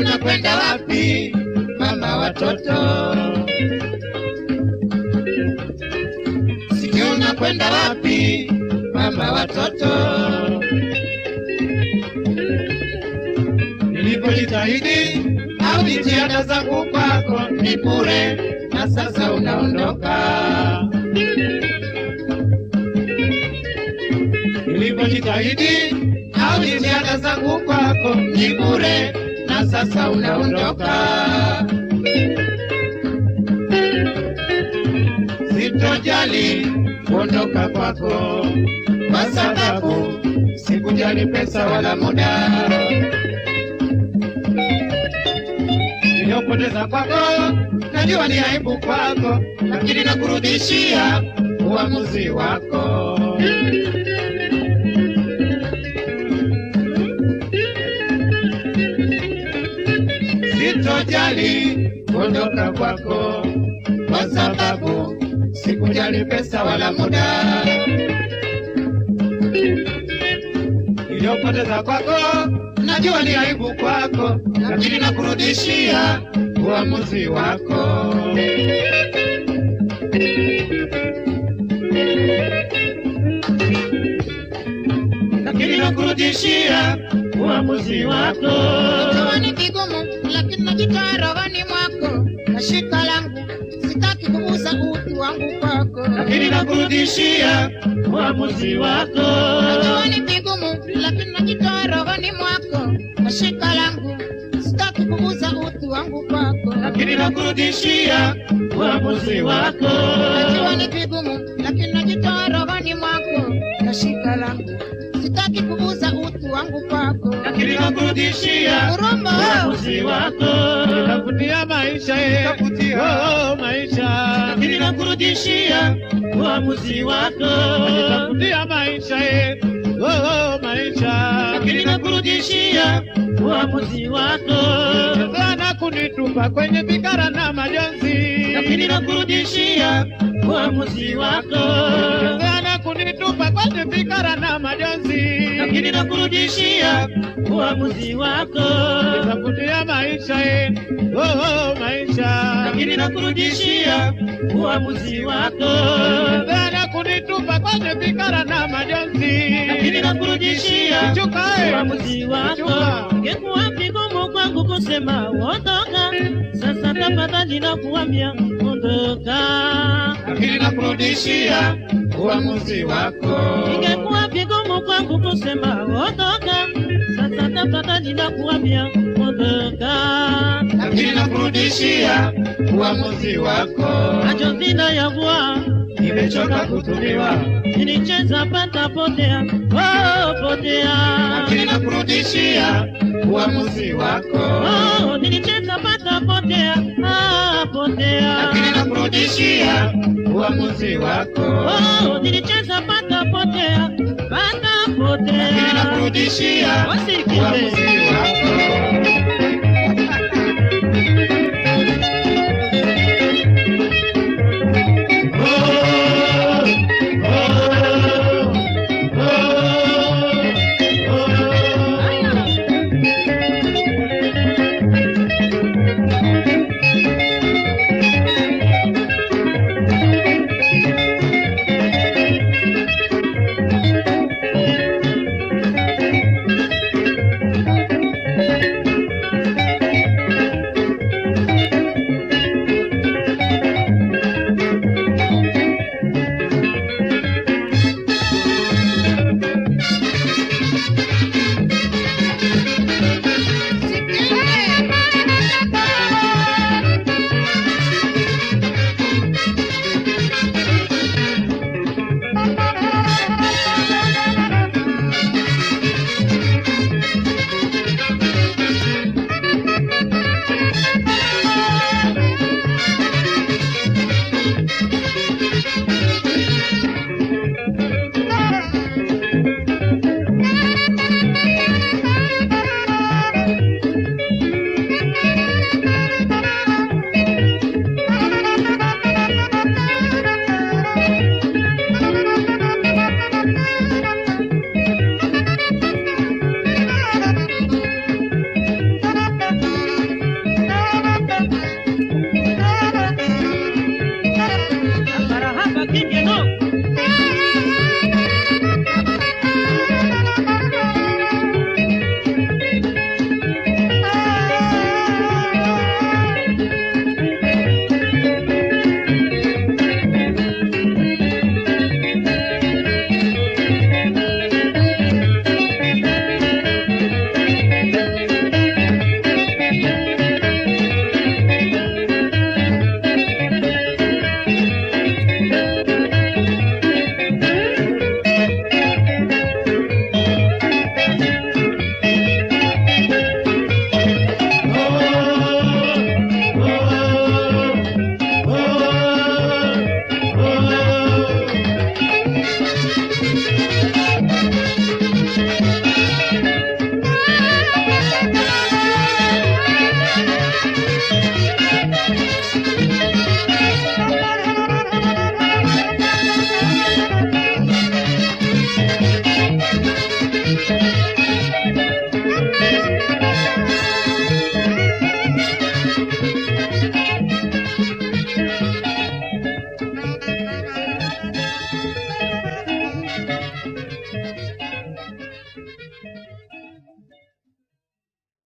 Unakwenda wapi mama watoto, sijui unakwenda wapi mama watoto. Nilipojitahidi jitihada zangu kwako ni bure, na sasa unaondoka. Nilipojitahidi au jitihada zangu kwako ni bure, na sasa unaondoka. Sitojali kuondoka kwako, kwa sababu sikujali pesa wala muda niliyopoteza kwako. Najua ni aibu kwako, lakini nakurudishia uamuzi wako. Sitojali kuondoka kwako, kwa sababu sikujali pesa wala muda niliyopoteza kwako. Najua ni aibu kwako, lakini nakurudishia uamuzi wako. Lakini nakurudishia uamuzi wako. Ni lakini najitoa rohoni mwako, nashika langu sitaki kuuza utu wangu kwako. lakini nakurudishia uamuzi wako. Ni lakini najitoa rohoni mwako, shika langu sitaki kuuza utu wangu kwako. lakini nakurudishia uamuzi wako. Najua ni vigumu, lakini najitoa rohoni mwako, na shika langu sitaki kuuza utu wangu kwako. lakini nakurudishia uamuzi wako. Nitakutia maisha nitakutia Oh, maisha. lakini nakurudishia uamuzi wako. nitakutia maisha eh. Oh, maisha. lakini nakurudishia uamuzi wako. Sana kunitupa kwenye vikara na majonzi. lakini nakurudishia uamuzi wako. Sana kunitupa kwenye vikara na majonzi. lakini nakurudishia uamuzi wako. Tafutia maisha eh. Oh, maisha. lakini nakurudishia uamuzi wako. Sana kunitupa kwenye vikara na majonzi. lakini nakurudishia eh. uamuzi wako. Ingekuwa vigumu kwangu kusema ondoka, sasa tafadhali nakuambia ondoka, lakini nakurudishia uamuzi wako. Ingekuwa vigumu kwangu kusema ondoka, sasa tafadhali nakuambia ondoka, lakini nakurudishia uamuzi wako. Majonzi nayavua, nimechoka kutumiwa, nilicheza pata potea, oh, potea, lakini nakurudishia uamuzi wako. Oh, nilicheza pata potea, ah, potea, lakini nakurudishia uamuzi wako. Oh, nilicheza pata potea, pata potea, lakini nakurudishia uamuzi wako.